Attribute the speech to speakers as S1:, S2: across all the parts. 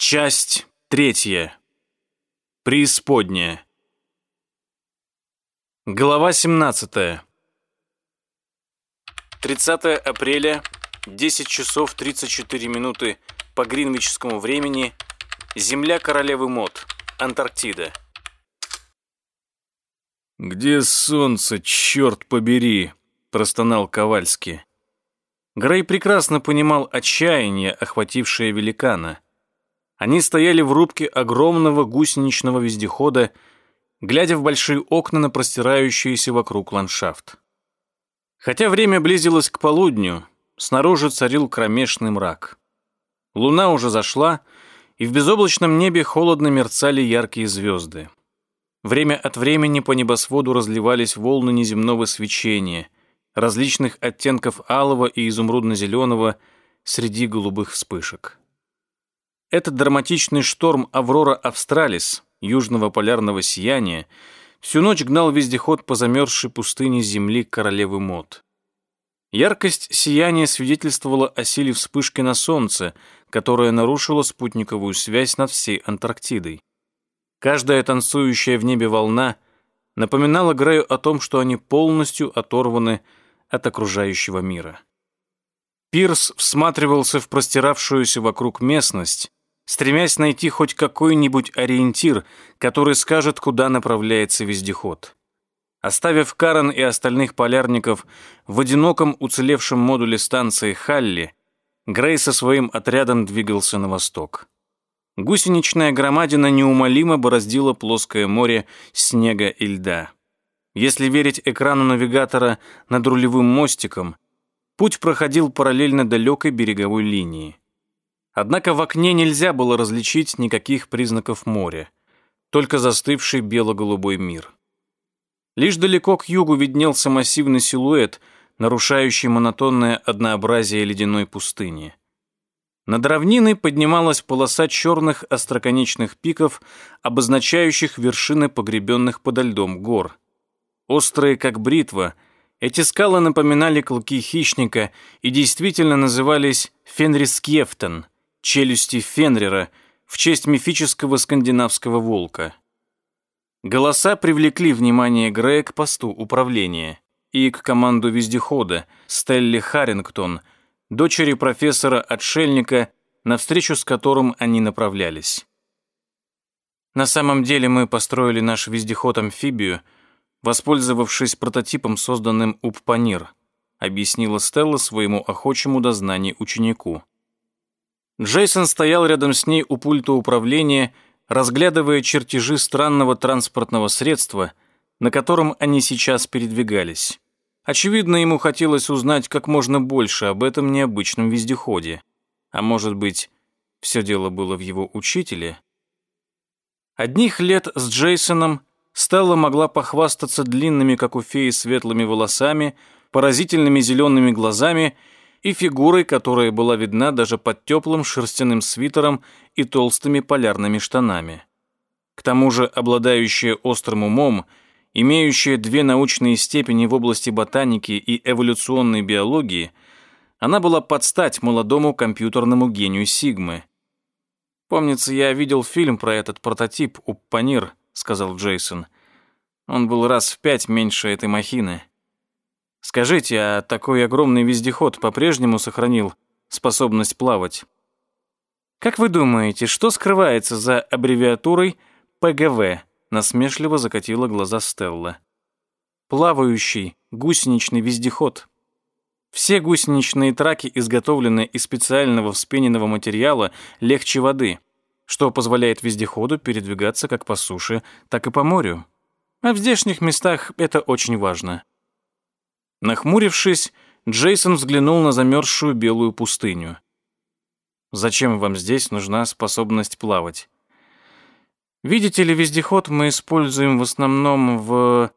S1: Часть третья. Преисподняя. Глава 17. 30 апреля, 10 часов 34 минуты по гринвичскому времени, Земля Королевы Мод, Антарктида. «Где солнце, черт побери?» – простонал Ковальский. Грей прекрасно понимал отчаяние, охватившее великана – они стояли в рубке огромного гусеничного вездехода, глядя в большие окна на простирающийся вокруг ландшафт. Хотя время близилось к полудню, снаружи царил кромешный мрак. Луна уже зашла, и в безоблачном небе холодно мерцали яркие звезды. Время от времени по небосводу разливались волны неземного свечения, различных оттенков алого и изумрудно-зеленого среди голубых вспышек. Этот драматичный шторм «Аврора Австралис» южного полярного сияния всю ночь гнал вездеход по замерзшей пустыне земли королевы Мод. Яркость сияния свидетельствовала о силе вспышки на Солнце, которая нарушила спутниковую связь над всей Антарктидой. Каждая танцующая в небе волна напоминала Грею о том, что они полностью оторваны от окружающего мира. Пирс всматривался в простиравшуюся вокруг местность, стремясь найти хоть какой-нибудь ориентир, который скажет, куда направляется вездеход. Оставив Карен и остальных полярников в одиноком уцелевшем модуле станции Халли, Грей со своим отрядом двигался на восток. Гусеничная громадина неумолимо бороздила плоское море снега и льда. Если верить экрану навигатора над рулевым мостиком, путь проходил параллельно далекой береговой линии. Однако в окне нельзя было различить никаких признаков моря, только застывший бело-голубой мир. Лишь далеко к югу виднелся массивный силуэт, нарушающий монотонное однообразие ледяной пустыни. Над равниной поднималась полоса черных остроконечных пиков, обозначающих вершины погребенных подо льдом гор. Острые, как бритва, эти скалы напоминали клыки хищника и действительно назывались Фенрискефтен — челюсти Фенрера в честь мифического скандинавского волка. Голоса привлекли внимание Грея к посту управления и к команду вездехода Стелли Харрингтон, дочери профессора-отшельника, навстречу с которым они направлялись. На самом деле мы построили наш вездеход-амфибию, воспользовавшись прототипом, созданным Уппанир, объяснила Стелла своему охочему до знаний ученику. Джейсон стоял рядом с ней у пульта управления, разглядывая чертежи странного транспортного средства, на котором они сейчас передвигались. Очевидно, ему хотелось узнать как можно больше об этом необычном вездеходе. А может быть, все дело было в его учителе? Одних лет с Джейсоном Стелла могла похвастаться длинными, как у феи, светлыми волосами, поразительными зелеными глазами и фигурой, которая была видна даже под теплым шерстяным свитером и толстыми полярными штанами. К тому же обладающая острым умом, имеющая две научные степени в области ботаники и эволюционной биологии, она была под стать молодому компьютерному гению Сигмы. «Помнится, я видел фильм про этот прототип Уппанир», — сказал Джейсон. «Он был раз в пять меньше этой махины». Скажите, а такой огромный вездеход по-прежнему сохранил способность плавать? Как вы думаете, что скрывается за аббревиатурой ПГВ? Насмешливо закатила глаза Стелла. Плавающий гусеничный вездеход. Все гусеничные траки изготовлены из специального вспененного материала легче воды, что позволяет вездеходу передвигаться как по суше, так и по морю. А в здешних местах это очень важно. Нахмурившись, Джейсон взглянул на замерзшую белую пустыню. «Зачем вам здесь нужна способность плавать?» «Видите ли, вездеход мы используем в основном в...»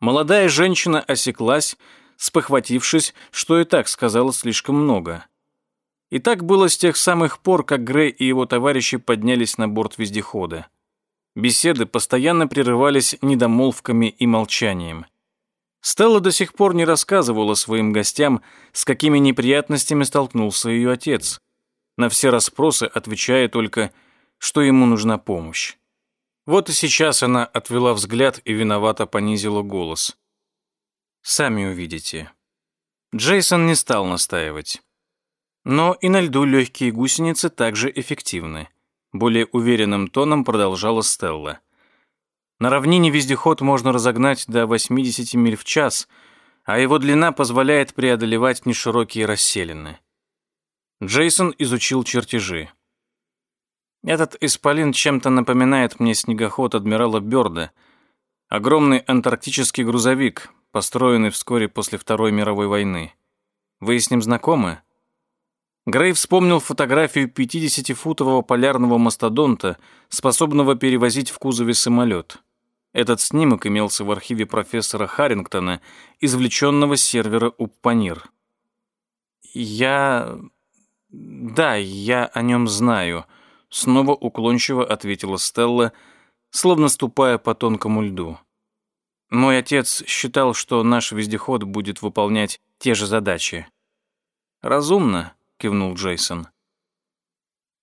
S1: Молодая женщина осеклась, спохватившись, что и так сказала слишком много. И так было с тех самых пор, как Грей и его товарищи поднялись на борт вездехода. Беседы постоянно прерывались недомолвками и молчанием. Стелла до сих пор не рассказывала своим гостям, с какими неприятностями столкнулся ее отец. на все расспросы отвечая только, что ему нужна помощь. Вот и сейчас она отвела взгляд и виновато понизила голос. «Сами увидите». Джейсон не стал настаивать. Но и на льду легкие гусеницы также эффективны. Более уверенным тоном продолжала Стелла. На равнине вездеход можно разогнать до 80 миль в час, а его длина позволяет преодолевать неширокие расселины. Джейсон изучил чертежи. Этот исполин чем-то напоминает мне снегоход адмирала Бёрда, огромный антарктический грузовик, построенный вскоре после Второй мировой войны. Вы с ним знакомы? Грей вспомнил фотографию 50-футового полярного мастодонта, способного перевозить в кузове самолет. Этот снимок имелся в архиве профессора Харрингтона, извлеченного с сервера Уппанир. «Я... да, я о нем знаю», — снова уклончиво ответила Стелла, словно ступая по тонкому льду. «Мой отец считал, что наш вездеход будет выполнять те же задачи». «Разумно», кивнул Джейсон.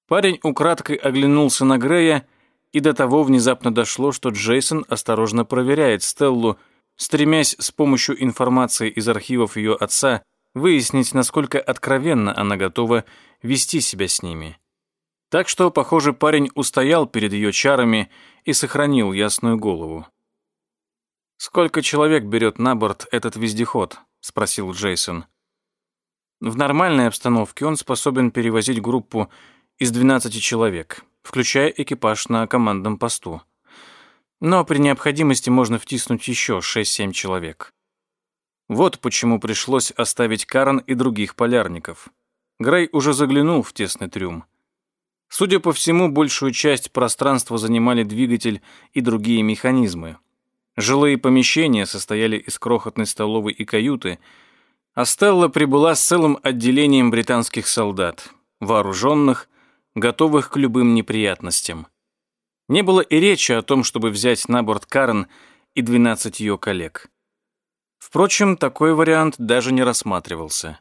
S1: Парень украдкой оглянулся на Грея, и до того внезапно дошло, что Джейсон осторожно проверяет Стеллу, стремясь с помощью информации из архивов ее отца выяснить, насколько откровенно она готова вести себя с ними. Так что, похоже, парень устоял перед ее чарами и сохранил ясную голову. «Сколько человек берет на борт этот вездеход?» — спросил Джейсон. В нормальной обстановке он способен перевозить группу из 12 человек, включая экипаж на командном посту. Но при необходимости можно втиснуть еще 6-7 человек. Вот почему пришлось оставить Карен и других полярников. Грей уже заглянул в тесный трюм. Судя по всему, большую часть пространства занимали двигатель и другие механизмы. Жилые помещения состояли из крохотной столовой и каюты – а Стелла прибыла с целым отделением британских солдат, вооруженных, готовых к любым неприятностям. Не было и речи о том, чтобы взять на борт Карен и 12 ее коллег. Впрочем, такой вариант даже не рассматривался.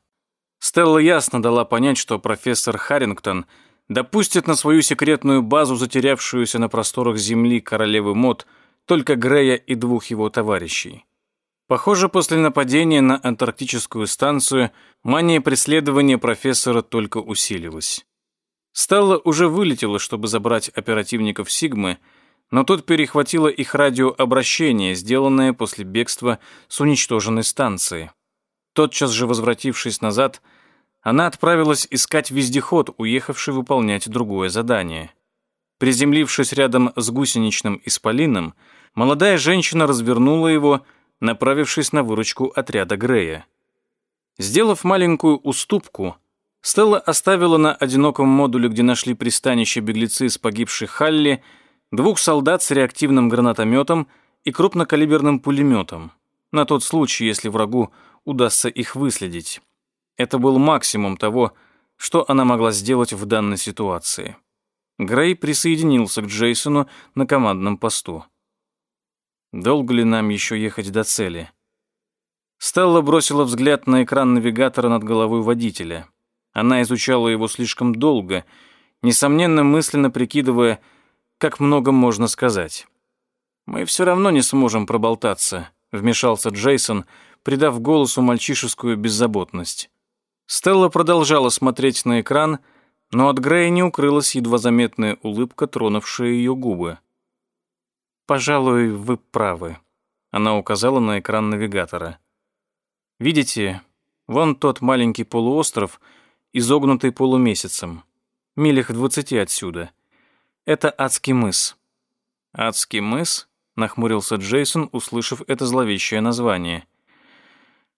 S1: Стелла ясно дала понять, что профессор Харрингтон допустит на свою секретную базу, затерявшуюся на просторах земли королевы Мод, только Грея и двух его товарищей. Похоже, после нападения на антарктическую станцию мания преследования профессора только усилилась. Стелла уже вылетела, чтобы забрать оперативников Сигмы, но тут перехватило их радиообращение, сделанное после бегства с уничтоженной станции. Тотчас же возвратившись назад, она отправилась искать вездеход, уехавший выполнять другое задание. Приземлившись рядом с гусеничным исполином, молодая женщина развернула его направившись на выручку отряда Грея. Сделав маленькую уступку, Стелла оставила на одиноком модуле, где нашли пристанище беглецы с погибшей Халли, двух солдат с реактивным гранатометом и крупнокалиберным пулеметом, на тот случай, если врагу удастся их выследить. Это был максимум того, что она могла сделать в данной ситуации. Грей присоединился к Джейсону на командном посту. Долго ли нам еще ехать до цели? Стелла бросила взгляд на экран навигатора над головой водителя. Она изучала его слишком долго, несомненно мысленно прикидывая, как много можно сказать. «Мы все равно не сможем проболтаться», — вмешался Джейсон, придав голосу мальчишескую беззаботность. Стелла продолжала смотреть на экран, но от Грея не укрылась едва заметная улыбка, тронувшая ее губы. «Пожалуй, вы правы», — она указала на экран навигатора. «Видите, вон тот маленький полуостров, изогнутый полумесяцем, милях в двадцати отсюда. Это Адский мыс». «Адский мыс?» — нахмурился Джейсон, услышав это зловещее название.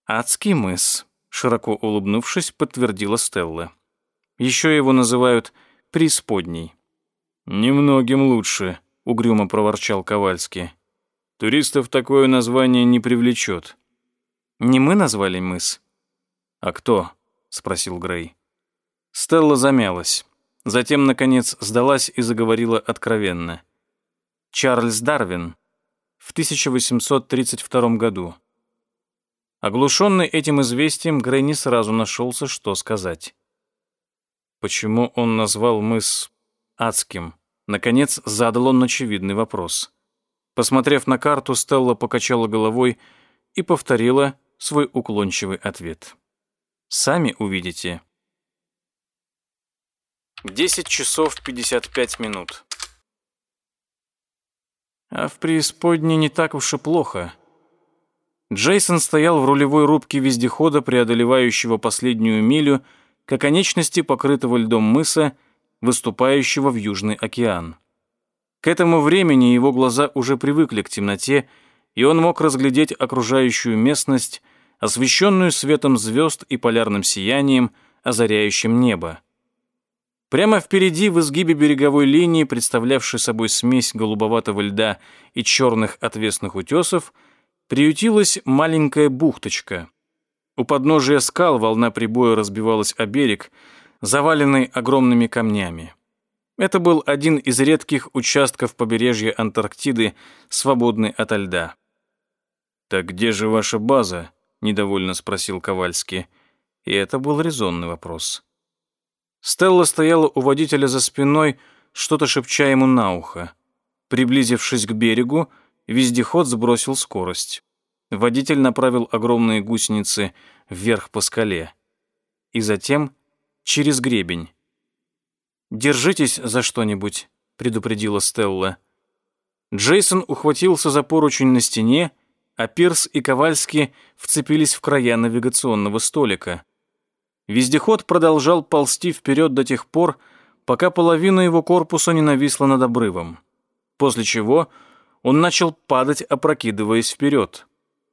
S1: «Адский мыс», — широко улыбнувшись, подтвердила Стелла. «Еще его называют Преисподней». «Немногим лучше», угрюмо проворчал Ковальский. Туристов такое название не привлечет. Не мы назвали мыс? А кто? спросил Грей. Стелла замялась. Затем, наконец, сдалась и заговорила откровенно. Чарльз Дарвин в 1832 году. Оглушенный этим известием, Грей сразу нашелся, что сказать. Почему он назвал мыс адским? Наконец задал он очевидный вопрос. Посмотрев на карту, Стелла покачала головой и повторила свой уклончивый ответ. «Сами увидите». 10 часов 55 минут. А в преисподней не так уж и плохо. Джейсон стоял в рулевой рубке вездехода, преодолевающего последнюю милю, к оконечности покрытого льдом мыса, выступающего в Южный океан. К этому времени его глаза уже привыкли к темноте, и он мог разглядеть окружающую местность, освещенную светом звезд и полярным сиянием, озаряющим небо. Прямо впереди, в изгибе береговой линии, представлявшей собой смесь голубоватого льда и черных отвесных утесов, приютилась маленькая бухточка. У подножия скал волна прибоя разбивалась о берег, заваленный огромными камнями. Это был один из редких участков побережья Антарктиды, свободный ото льда. «Так где же ваша база?» — недовольно спросил Ковальский. И это был резонный вопрос. Стелла стояла у водителя за спиной, что-то шепча ему на ухо. Приблизившись к берегу, вездеход сбросил скорость. Водитель направил огромные гусеницы вверх по скале. И затем через гребень. «Держитесь за что-нибудь», — предупредила Стелла. Джейсон ухватился за поручень на стене, а Пирс и Ковальский вцепились в края навигационного столика. Вездеход продолжал ползти вперед до тех пор, пока половина его корпуса не нависла над обрывом. После чего он начал падать, опрокидываясь вперед.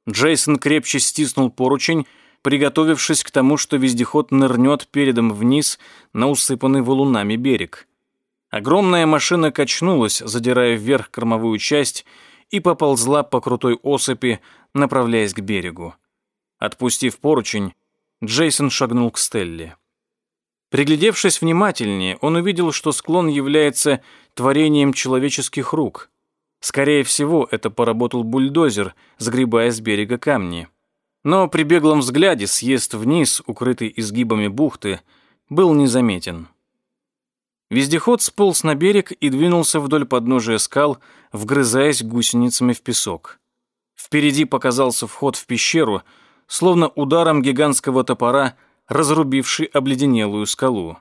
S1: Джейсон крепче стиснул поручень, приготовившись к тому, что вездеход нырнет передом вниз на усыпанный валунами берег. Огромная машина качнулась, задирая вверх кормовую часть, и поползла по крутой осыпи, направляясь к берегу. Отпустив поручень, Джейсон шагнул к Стелле. Приглядевшись внимательнее, он увидел, что склон является творением человеческих рук. Скорее всего, это поработал бульдозер, сгребая с берега камни. Но при беглом взгляде съезд вниз, укрытый изгибами бухты, был незаметен. Вездеход сполз на берег и двинулся вдоль подножия скал, вгрызаясь гусеницами в песок. Впереди показался вход в пещеру, словно ударом гигантского топора, разрубивший обледенелую скалу.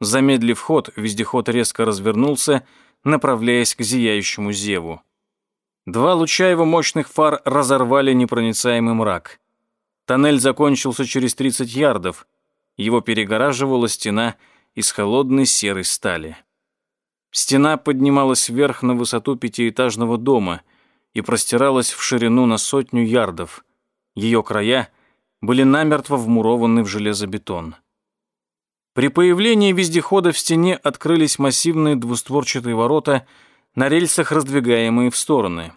S1: Замедлив ход, вездеход резко развернулся, направляясь к зияющему зеву. Два луча его мощных фар разорвали непроницаемый мрак. Тоннель закончился через 30 ярдов. Его перегораживала стена из холодной серой стали. Стена поднималась вверх на высоту пятиэтажного дома и простиралась в ширину на сотню ярдов. Ее края были намертво вмурованы в железобетон. При появлении вездехода в стене открылись массивные двустворчатые ворота, на рельсах раздвигаемые в стороны.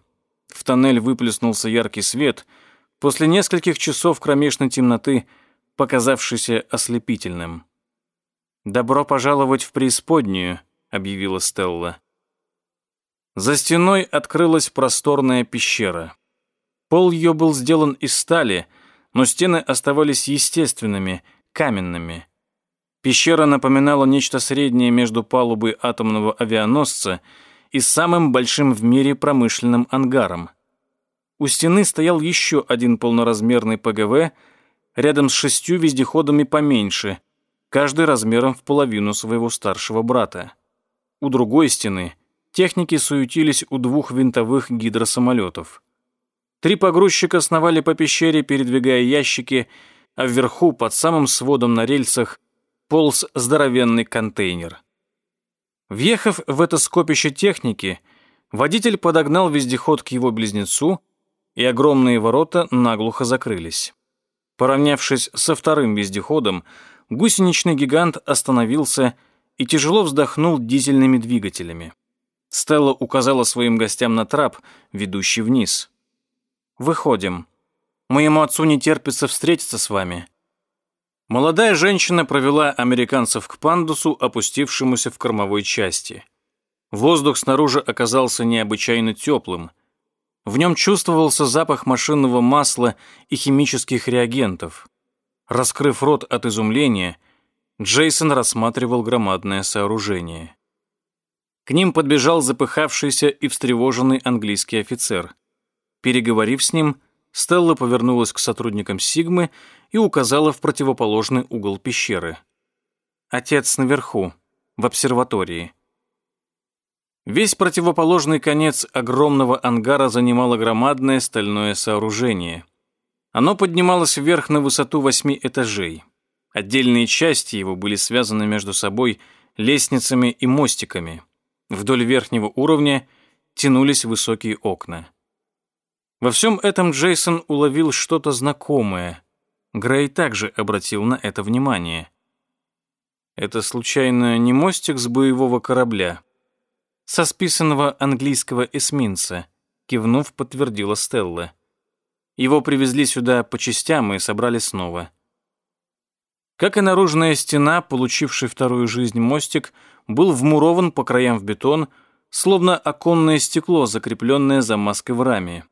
S1: В тоннель выплеснулся яркий свет — после нескольких часов кромешной темноты, показавшейся ослепительным. «Добро пожаловать в преисподнюю», — объявила Стелла. За стеной открылась просторная пещера. Пол ее был сделан из стали, но стены оставались естественными, каменными. Пещера напоминала нечто среднее между палубой атомного авианосца и самым большим в мире промышленным ангаром. У стены стоял еще один полноразмерный ПГВ, рядом с шестью вездеходами поменьше, каждый размером в половину своего старшего брата. У другой стены техники суетились у двух винтовых гидросамолетов. Три погрузчика сновали по пещере, передвигая ящики, а вверху, под самым сводом на рельсах, полз здоровенный контейнер. Въехав в это скопище техники, водитель подогнал вездеход к его близнецу и огромные ворота наглухо закрылись. Поравнявшись со вторым вездеходом, гусеничный гигант остановился и тяжело вздохнул дизельными двигателями. Стелла указала своим гостям на трап, ведущий вниз. «Выходим. Моему отцу не терпится встретиться с вами». Молодая женщина провела американцев к пандусу, опустившемуся в кормовой части. Воздух снаружи оказался необычайно теплым. В нем чувствовался запах машинного масла и химических реагентов. Раскрыв рот от изумления, Джейсон рассматривал громадное сооружение. К ним подбежал запыхавшийся и встревоженный английский офицер. Переговорив с ним, Стелла повернулась к сотрудникам Сигмы и указала в противоположный угол пещеры. «Отец наверху, в обсерватории». Весь противоположный конец огромного ангара занимало громадное стальное сооружение. Оно поднималось вверх на высоту восьми этажей. Отдельные части его были связаны между собой лестницами и мостиками. Вдоль верхнего уровня тянулись высокие окна. Во всем этом Джейсон уловил что-то знакомое. Грей также обратил на это внимание. Это случайно не мостик с боевого корабля? Со списанного английского эсминца, кивнув, подтвердила Стелла. Его привезли сюда по частям и собрали снова. Как и наружная стена, получивший вторую жизнь мостик, был вмурован по краям в бетон, словно оконное стекло, закрепленное за маской в раме.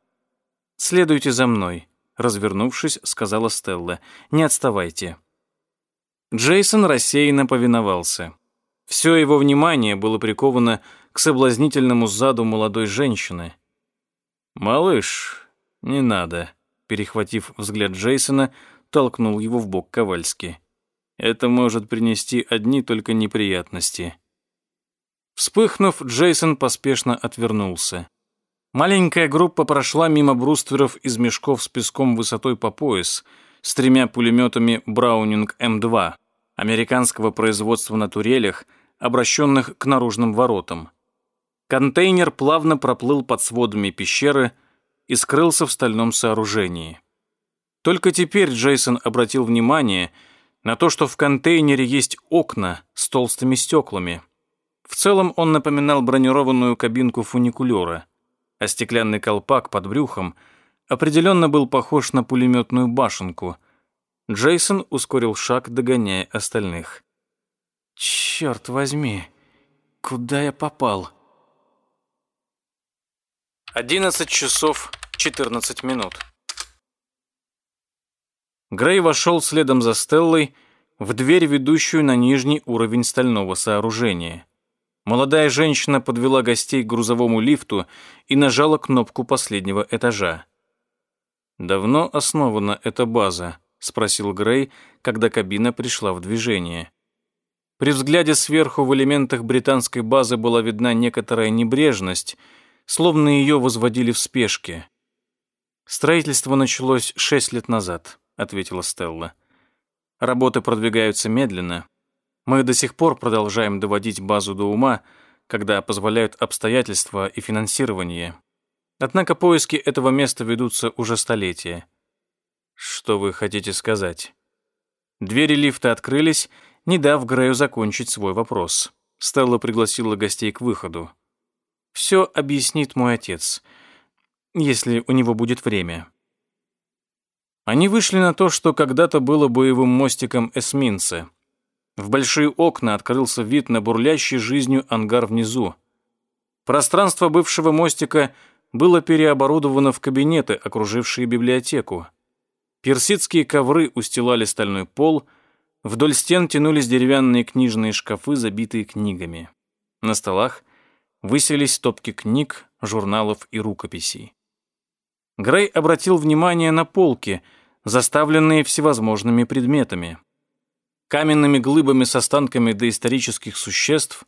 S1: «Следуйте за мной», — развернувшись, сказала Стелла. «Не отставайте». Джейсон рассеянно повиновался. Все его внимание было приковано к соблазнительному заду молодой женщины. «Малыш, не надо», — перехватив взгляд Джейсона, толкнул его в бок Ковальски. «Это может принести одни только неприятности». Вспыхнув, Джейсон поспешно отвернулся. Маленькая группа прошла мимо брустверов из мешков с песком высотой по пояс с тремя пулеметами Браунинг М2 американского производства на турелях, обращенных к наружным воротам. Контейнер плавно проплыл под сводами пещеры и скрылся в стальном сооружении. Только теперь Джейсон обратил внимание на то, что в контейнере есть окна с толстыми стеклами. В целом он напоминал бронированную кабинку фуникулера – а стеклянный колпак под брюхом определенно был похож на пулеметную башенку. Джейсон ускорил шаг, догоняя остальных. «Черт возьми, куда я попал?» Одиннадцать часов четырнадцать минут. Грей вошел следом за Стеллой в дверь, ведущую на нижний уровень стального сооружения. Молодая женщина подвела гостей к грузовому лифту и нажала кнопку последнего этажа. «Давно основана эта база?» — спросил Грей, когда кабина пришла в движение. При взгляде сверху в элементах британской базы была видна некоторая небрежность, словно ее возводили в спешке. «Строительство началось шесть лет назад», — ответила Стелла. «Работы продвигаются медленно, мы до сих пор продолжаем доводить базу до ума, когда позволяют обстоятельства и финансирование. Однако поиски этого места ведутся уже столетия. Что вы хотите сказать? Двери лифта открылись, не дав Грею закончить свой вопрос. Стелла пригласила гостей к выходу. «Все объяснит мой отец, если у него будет время». Они вышли на то, что когда-то было боевым мостиком эсминца. В большие окна открылся вид на бурлящий жизнью ангар внизу. Пространство бывшего мостика было переоборудовано в кабинеты, окружившие библиотеку. Персидские ковры устилали стальной пол, вдоль стен тянулись деревянные книжные шкафы, забитые книгами. На столах высились стопки книг, журналов и рукописей. Грей обратил внимание на полки, заставленные всевозможными предметами каменными глыбами с останками доисторических существ,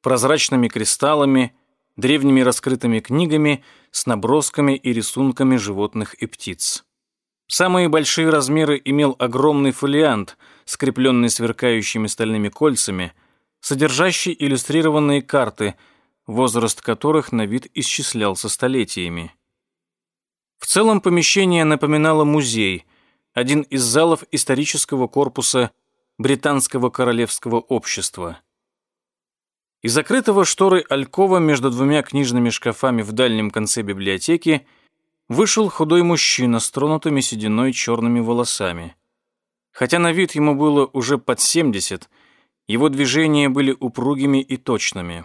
S1: прозрачными кристаллами, древними раскрытыми книгами с набросками и рисунками животных и птиц. Самые большие размеры имел огромный фолиант, скрепленный сверкающими стальными кольцами, содержащий иллюстрированные карты, возраст которых на вид исчислялся столетиями. В целом помещение напоминало музей, один из залов исторического корпуса британского королевского общества. Из закрытого шторой алькова между двумя книжными шкафами в дальнем конце библиотеки вышел худой мужчина с тронутыми сединой черными волосами. Хотя на вид ему было уже под 70, его движения были упругими и точными.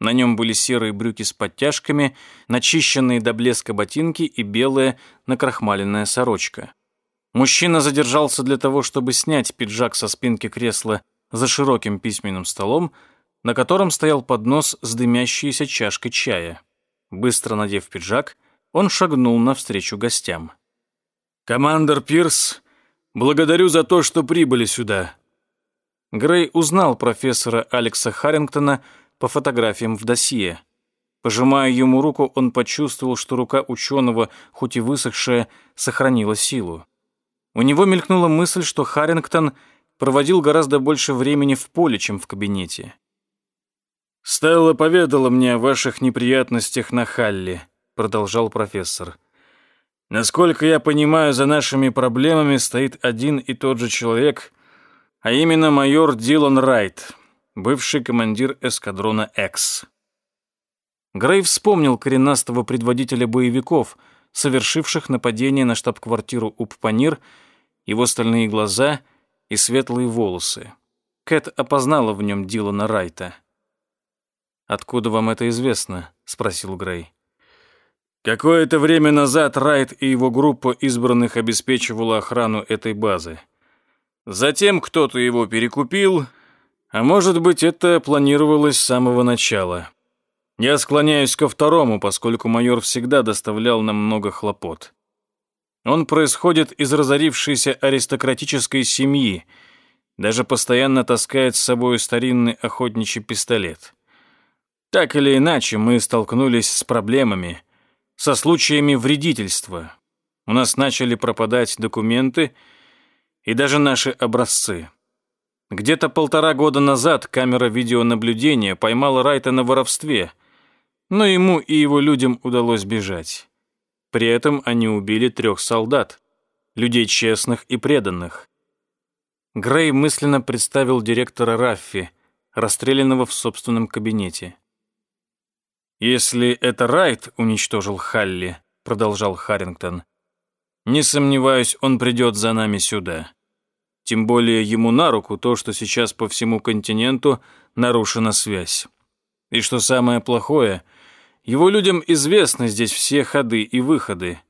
S1: На нем были серые брюки с подтяжками, начищенные до блеска ботинки и белая накрахмаленная сорочка. Мужчина задержался для того, чтобы снять пиджак со спинки кресла за широким письменным столом, на котором стоял поднос с дымящейся чашкой чая. Быстро надев пиджак, он шагнул навстречу гостям. «Командор Пирс, благодарю за то, что прибыли сюда». Грей узнал профессора Алекса Харрингтона по фотографиям в досье. Пожимая ему руку, он почувствовал, что рука ученого, хоть и высохшая, сохранила силу. У него мелькнула мысль, что Харрингтон проводил гораздо больше времени в поле, чем в кабинете. «Стелла поведала мне о ваших неприятностях на Халле», — продолжал профессор. «Насколько я понимаю, за нашими проблемами стоит один и тот же человек, а именно майор Дилан Райт, бывший командир эскадрона «Экс». Грей вспомнил коренастого предводителя боевиков, совершивших нападение на штаб-квартиру Уппанир, его стальные глаза и светлые волосы. Кэт опознала в нем Дилана Райта. «Откуда вам это известно?» — спросил Грей. Какое-то время назад Райт и его группа избранных обеспечивала охрану этой базы. Затем кто-то его перекупил, а может быть, это планировалось с самого начала. Я склоняюсь ко второму, поскольку майор всегда доставлял нам много хлопот. Он происходит из разорившейся аристократической семьи, даже постоянно таскает с собой старинный охотничий пистолет. Так или иначе, мы столкнулись с проблемами, со случаями вредительства. У нас начали пропадать документы и даже наши образцы. Где-то полтора года назад камера видеонаблюдения поймала Райта на воровстве — но ему и его людям удалось бежать. При этом они убили трех солдат, людей честных и преданных. Грей мысленно представил директора Раффи, расстрелянного в собственном кабинете. «Если это Райт уничтожил Халли», — продолжал Харрингтон, «не сомневаюсь, он придет за нами сюда. Тем более ему на руку то, что сейчас по всему континенту нарушена связь. И что самое плохое — его людям известны здесь все ходы и выходы.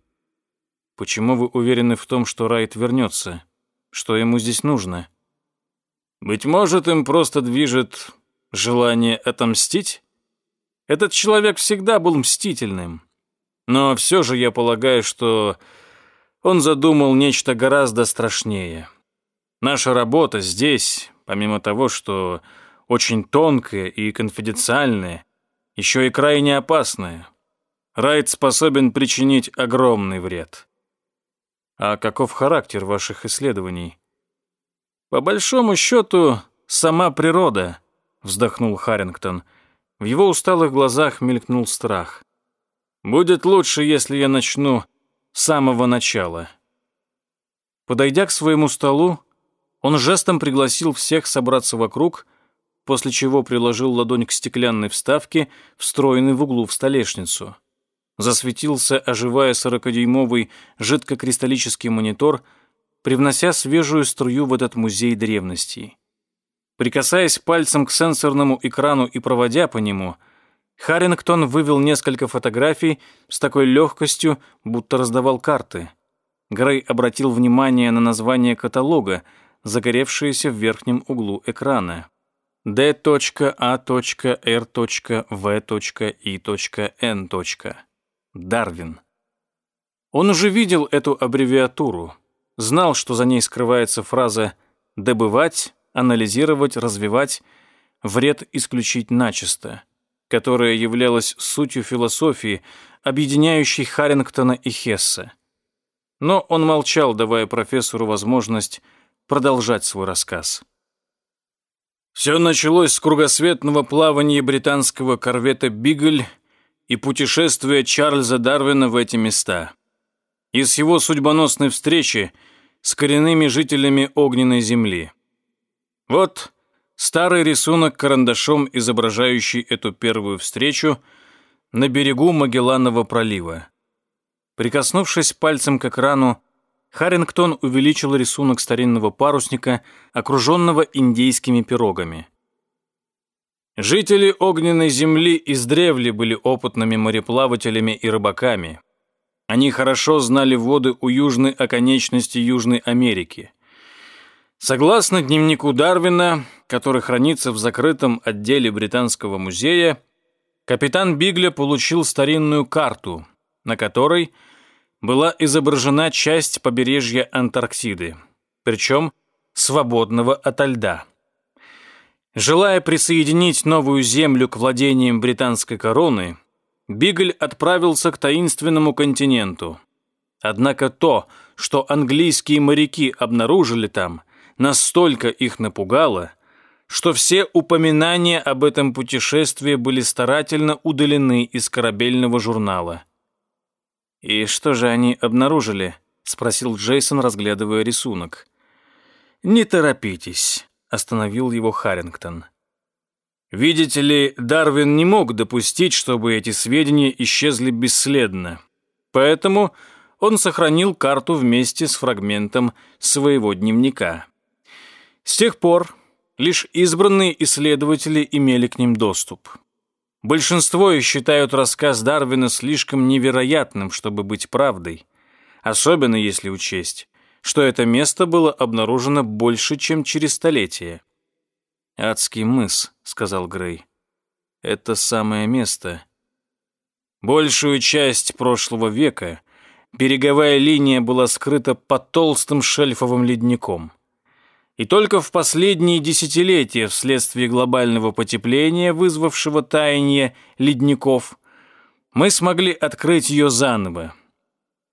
S1: Почему вы уверены в том, что Райт вернется? Что ему здесь нужно? Быть может, им просто движет желание отомстить? Этот человек всегда был мстительным. Но все же я полагаю, что он задумал нечто гораздо страшнее. Наша работа здесь, помимо того, что очень тонкая и конфиденциальная, еще и крайне опасное. Райт способен причинить огромный вред. А каков характер ваших исследований? По большому счету, сама природа, вздохнул Харрингтон. В его усталых глазах мелькнул страх. Будет лучше, если я начну с самого начала. Подойдя к своему столу, он жестом пригласил всех собраться вокруг после чего приложил ладонь к стеклянной вставке, встроенной в углу в столешницу. Засветился, оживая сорокадюймовый жидкокристаллический монитор, привнося свежую струю в этот музей древностей. Прикасаясь пальцем к сенсорному экрану и проводя по нему, Харрингтон вывел несколько фотографий с такой легкостью, будто раздавал карты. Грей обратил внимание на название каталога, загоревшееся в верхнем углу экрана. D.A.R.V.I.N. Дарвин. Он уже видел эту аббревиатуру, знал, что за ней скрывается фраза «добывать», «анализировать», «развивать», «вред исключить начисто», которая являлась сутью философии, объединяющей Харрингтона и Хесса. Но он молчал, давая профессору возможность продолжать свой рассказ. Все началось с кругосветного плавания британского корвета «Бигль» и путешествия Чарльза Дарвина в эти места. И с его судьбоносной встречи с коренными жителями огненной земли. Вот старый рисунок карандашом, изображающий эту первую встречу на берегу Магелланова пролива. Прикоснувшись пальцем к экрану, Харрингтон увеличил рисунок старинного парусника, окруженного индейскими пирогами. Жители огненной земли издревле были опытными мореплавателями и рыбаками. Они хорошо знали воды у южной оконечности Южной Америки. Согласно дневнику Дарвина, который хранится в закрытом отделе Британского музея, капитан Бигля получил старинную карту, на которой была изображена часть побережья Антарктиды, причем свободного ото льда. Желая присоединить новую землю к владениям британской короны, Бигль отправился к таинственному континенту. Однако то, что английские моряки обнаружили там, настолько их напугало, что все упоминания об этом путешествии были старательно удалены из корабельного журнала. «И что же они обнаружили?» — спросил Джейсон, разглядывая рисунок. «Не торопитесь», — остановил его Харрингтон. Видите ли, Дарвин не мог допустить, чтобы эти сведения исчезли бесследно. Поэтому он сохранил карту вместе с фрагментом своего дневника. С тех пор лишь избранные исследователи имели к ним доступ. Большинство считают рассказ Дарвина слишком невероятным, чтобы быть правдой, особенно если учесть, что это место было обнаружено больше, чем через столетие. «Адский мыс», — сказал Грей. «Это самое место». Большую часть прошлого века береговая линия была скрыта под толстым шельфовым ледником. И только в последние десятилетия вследствие глобального потепления, вызвавшего таяние ледников, мы смогли открыть ее заново.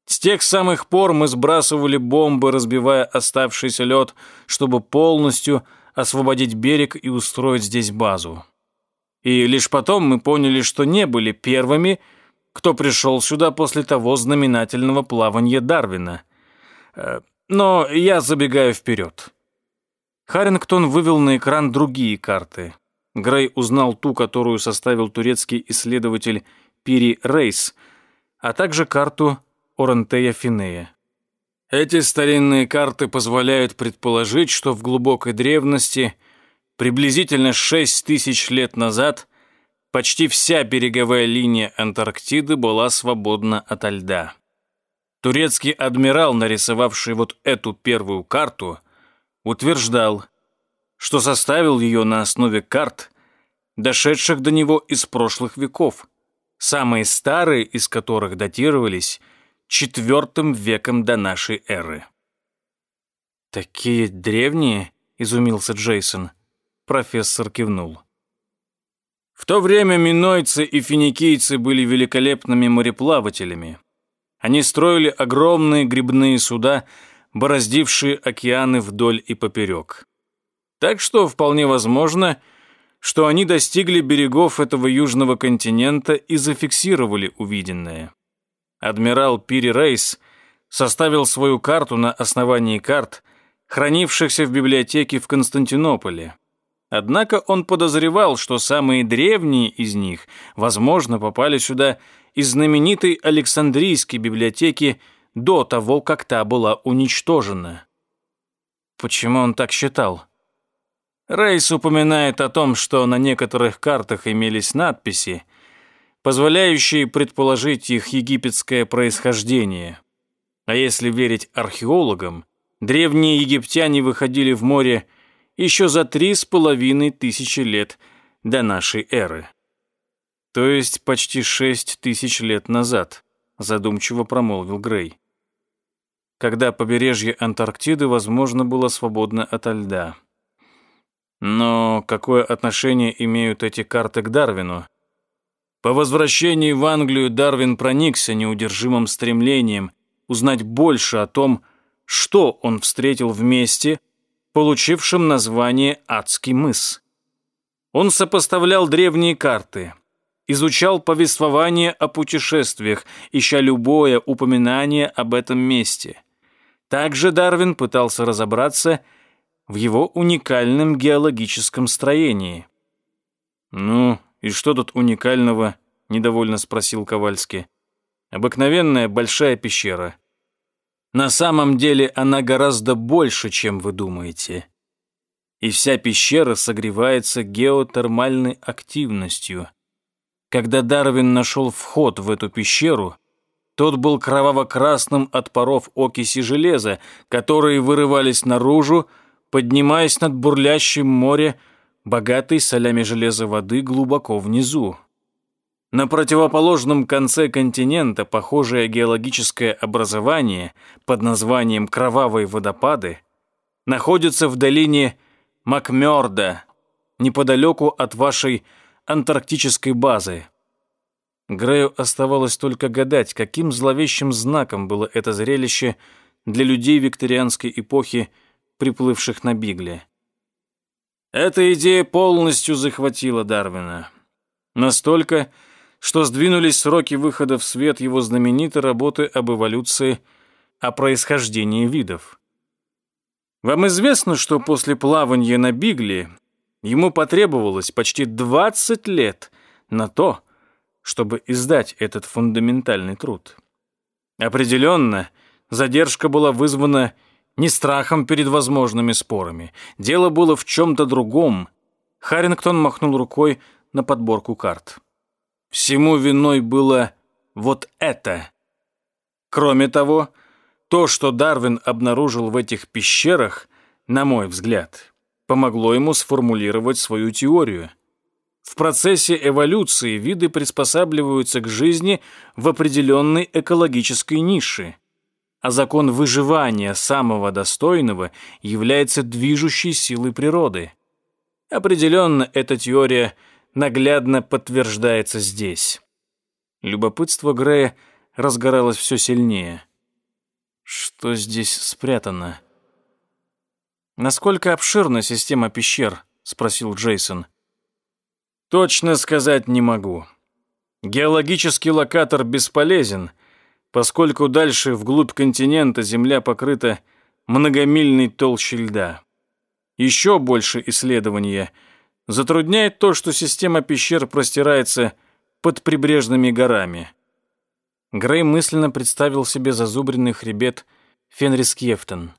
S1: С тех самых пор мы сбрасывали бомбы, разбивая оставшийся лед, чтобы полностью освободить берег и устроить здесь базу. И лишь потом мы поняли, что не были первыми, кто пришел сюда после того знаменательного плавания Дарвина. Э, но я забегаю вперед. Харрингтон вывел на экран другие карты. Грей узнал ту, которую составил турецкий исследователь Пири Рейс, а также карту Орантея Финея. Эти старинные карты позволяют предположить, что в глубокой древности, приблизительно 6 тысяч лет назад, почти вся береговая линия Антарктиды была свободна ото льда. Турецкий адмирал, нарисовавший вот эту первую карту, утверждал, что составил ее на основе карт, дошедших до него из прошлых веков, самые старые из которых датировались – четвертым веком до нашей эры. «Такие древние?» — изумился Джейсон. Профессор кивнул. В то время минойцы и финикийцы были великолепными мореплавателями. Они строили огромные грибные суда, бороздившие океаны вдоль и поперек. Так что вполне возможно, что они достигли берегов этого южного континента и зафиксировали увиденное адмирал Пири Рейс составил свою карту на основании карт, хранившихся в библиотеке в Константинополе. Однако он подозревал, что самые древние из них, возможно, попали сюда из знаменитой Александрийской библиотеки до того, как та была уничтожена. Почему он так считал? Рейс упоминает о том, что на некоторых картах имелись надписи, позволяющие предположить их египетское происхождение. А если верить археологам, древние египтяне выходили в море еще за три с половиной тысячи лет до нашей эры. То есть почти шесть тысяч лет назад, задумчиво промолвил Грей. Когда побережье Антарктиды, возможно, было свободно ото льда. Но какое отношение имеют эти карты к Дарвину? По возвращении в Англию Дарвин проникся неудержимым стремлением узнать больше о том, что он встретил в месте, получившем название «Адский мыс». Он сопоставлял древние карты, изучал повествование о путешествиях, ища любое упоминание об этом месте. Также Дарвин пытался разобраться в его уникальном геологическом строении. «Ну, «И что тут уникального?» — недовольно спросил Ковальский. «Обыкновенная большая пещера. На самом деле она гораздо больше, чем вы думаете. И вся пещера согревается геотермальной активностью. Когда Дарвин нашел вход в эту пещеру, тот был кроваво-красным от паров окиси железа, которые вырывались наружу, поднимаясь над бурлящим море, богатой солями железа воды глубоко внизу. На противоположном конце континента похожее геологическое образование под названием Кровавые водопады находится в долине Макмёрда, неподалеку от вашей антарктической базы. Грею оставалось только гадать, каким зловещим знаком было это зрелище для людей викторианской эпохи, приплывших на Бигле. Эта идея полностью захватила Дарвина. Настолько, что сдвинулись сроки выхода в свет его знаменитой работы об эволюции, о происхождении видов. Вам известно, что после плавания на Бигле ему потребовалось почти 20 лет на то, чтобы издать этот фундаментальный труд. Определенно, задержка была вызвана не страхом перед возможными спорами. Дело было в чем-то другом. Харрингтон махнул рукой на подборку карт. Всему виной было вот это. Кроме того, то, что Дарвин обнаружил в этих пещерах, на мой взгляд, помогло ему сформулировать свою теорию. В процессе эволюции виды приспосабливаются к жизни в определенной экологической нише, а закон выживания самого достойного является движущей силой природы. Определенно, эта теория наглядно подтверждается здесь. Любопытство Грея разгоралось все сильнее – что здесь спрятано? Насколько обширна система пещер? спросил Джейсон. Точно сказать не могу. Геологический локатор бесполезен, поскольку дальше вглубь континента земля покрыта многомильной толщей льда. Еще больше исследования затрудняет то, что система пещер простирается под прибрежными горами. Грей мысленно представил себе зазубренный хребет Фенрискефтен.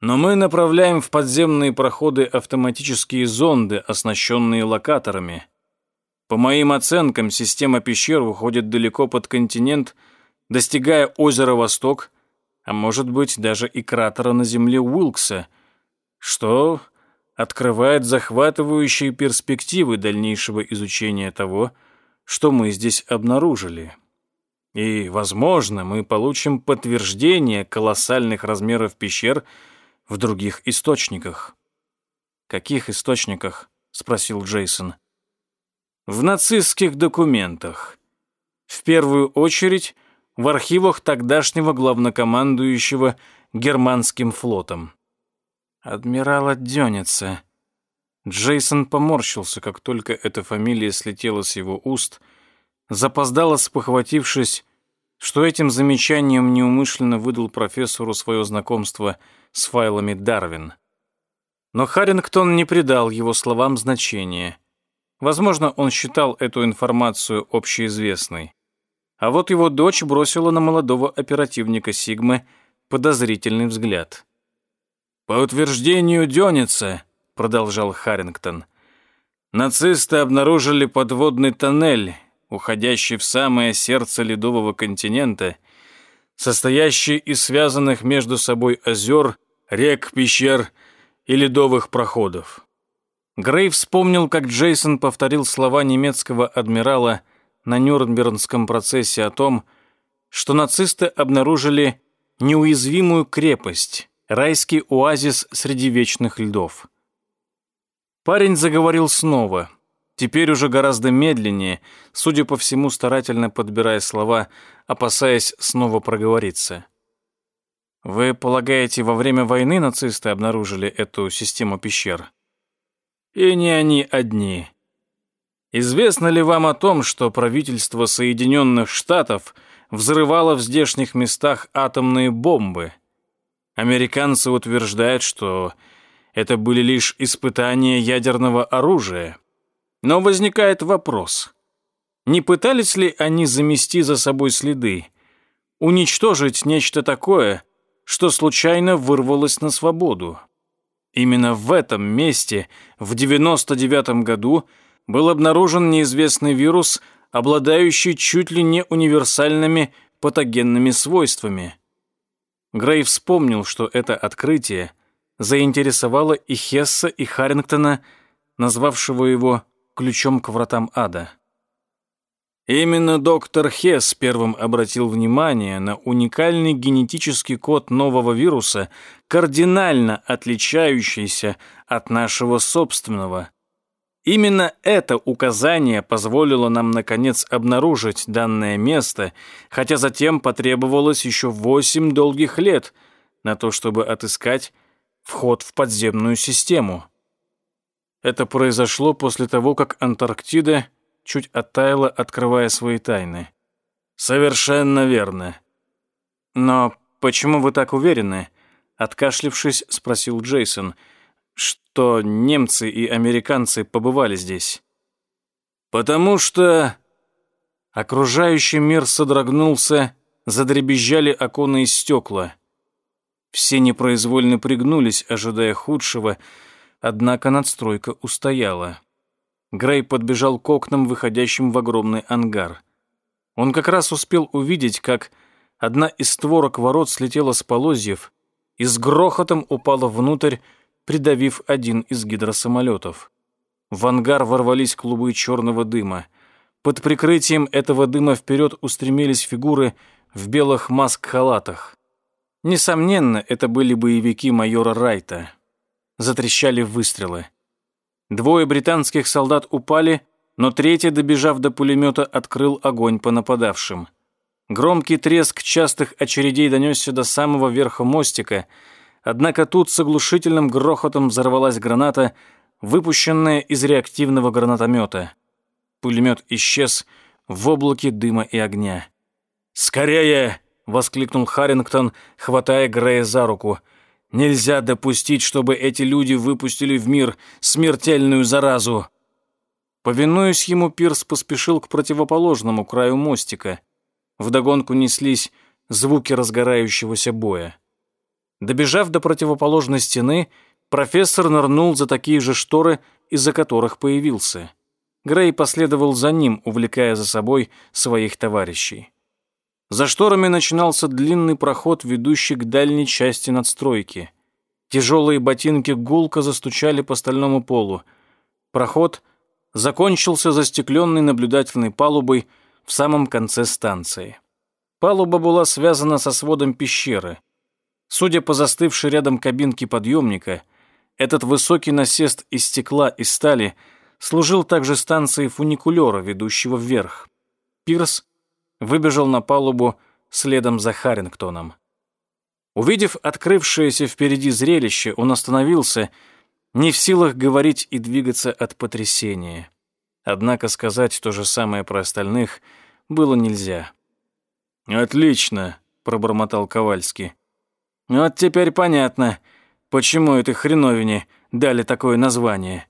S1: Но мы направляем в подземные проходы автоматические зонды, оснащенные локаторами. По моим оценкам, система пещер выходит далеко под континент, достигая озера Восток, а может быть даже и кратера на земле Уилкса, что открывает захватывающие перспективы дальнейшего изучения того, что мы здесь обнаружили. И, возможно, мы получим подтверждение колоссальных размеров пещер в других источниках. «Каких источниках?» — спросил Джейсон. «В нацистских документах. В первую очередь в архивах тогдашнего главнокомандующего германским флотом. Адмирала Дёница. Джейсон поморщился, как только эта фамилия слетела с его уст, запоздало спохватившись, что этим замечанием неумышленно выдал профессору свое знакомство с файлами Дарвин. Но Харрингтон не придал его словам значения. Возможно, он считал эту информацию общеизвестной. А вот его дочь бросила на молодого оперативника Сигмы подозрительный взгляд. «По утверждению Дёница», — продолжал Харрингтон, «нацисты обнаружили подводный тоннель, уходящий в самое сердце ледового континента, состоящий из связанных между собой озер, рек, пещер и ледовых проходов. Грей вспомнил, как Джейсон повторил слова немецкого адмирала на Нюрнбергском процессе о том, что нацисты обнаружили неуязвимую крепость, райский оазис среди вечных льдов. Парень заговорил снова, Теперь уже гораздо медленнее, судя по всему, старательно подбирая слова, опасаясь снова проговориться. Вы полагаете, во время войны нацисты обнаружили эту систему пещер? И не они одни. Известно ли вам о том, что правительство Соединенных Штатов взрывало в здешних местах атомные бомбы? Американцы утверждают, что это были лишь испытания ядерного оружия. Но возникает вопрос. Не пытались ли они замести за собой следы? Уничтожить нечто такое, что случайно вырвалось на свободу? Именно в этом месте в 99 году был обнаружен неизвестный вирус, обладающий чуть ли не универсальными патогенными свойствами. Грей вспомнил, что это открытие заинтересовало и Хесса, и Харрингтона, назвавшего его «ключом к вратам ада». Именно доктор Хесс первым обратил внимание на уникальный генетический код нового вируса, кардинально отличающийся от нашего собственного. Именно это указание позволило нам, наконец, обнаружить данное место, хотя затем потребовалось еще восемь долгих лет на то, чтобы отыскать вход в подземную систему. Это произошло после того, как Антарктида чуть оттаяла, открывая свои тайны. «Совершенно верно». «Но почему вы так уверены?» Откашлившись, спросил Джейсон, что немцы и американцы побывали здесь. «Потому что...» Окружающий мир содрогнулся, задребезжали оконные стекла. Все непроизвольно пригнулись, ожидая худшего, однако надстройка устояла. Грей подбежал к окнам, выходящим в огромный ангар. Он как раз успел увидеть, как одна из створок ворот слетела с полозьев и с грохотом упала внутрь, придавив один из гидросамолетов. В ангар ворвались клубы черного дыма. Под прикрытием этого дыма вперед устремились фигуры в белых маск-халатах. Несомненно, это были боевики майора Райта. Затрещали выстрелы. Двое британских солдат упали, но третий, добежав до пулемета, открыл огонь по нападавшим. Громкий треск частых очередей донесся до самого верха мостика, однако тут с оглушительным грохотом взорвалась граната, выпущенная из реактивного гранатомета. Пулемет исчез в облаке дыма и огня. «Скорее!» — воскликнул Харрингтон, хватая Грея за руку — Нельзя допустить, чтобы эти люди выпустили в мир смертельную заразу. Повинуясь ему, Пирс поспешил к противоположному краю мостика. Вдогонку неслись звуки разгорающегося боя. Добежав до противоположной стены, профессор нырнул за такие же шторы, из-за которых появился. Грей последовал за ним, увлекая за собой своих товарищей. За шторами начинался длинный проход, ведущий к дальней части надстройки. Тяжелые ботинки гулко застучали по стальному полу. Проход закончился застекленной наблюдательной палубой в самом конце станции. Палуба была связана со сводом пещеры. Судя по застывшей рядом кабинке подъемника, этот высокий насест из стекла и стали служил также станцией фуникулера, ведущего вверх. Пирс выбежал на палубу следом за Харрингтоном. Увидев открывшееся впереди зрелище, он остановился, не в силах говорить и двигаться от потрясения. Однако сказать то же самое про остальных было нельзя. «Отлично», — пробормотал Ковальский. «Вот теперь понятно, почему этой хреновине дали такое название».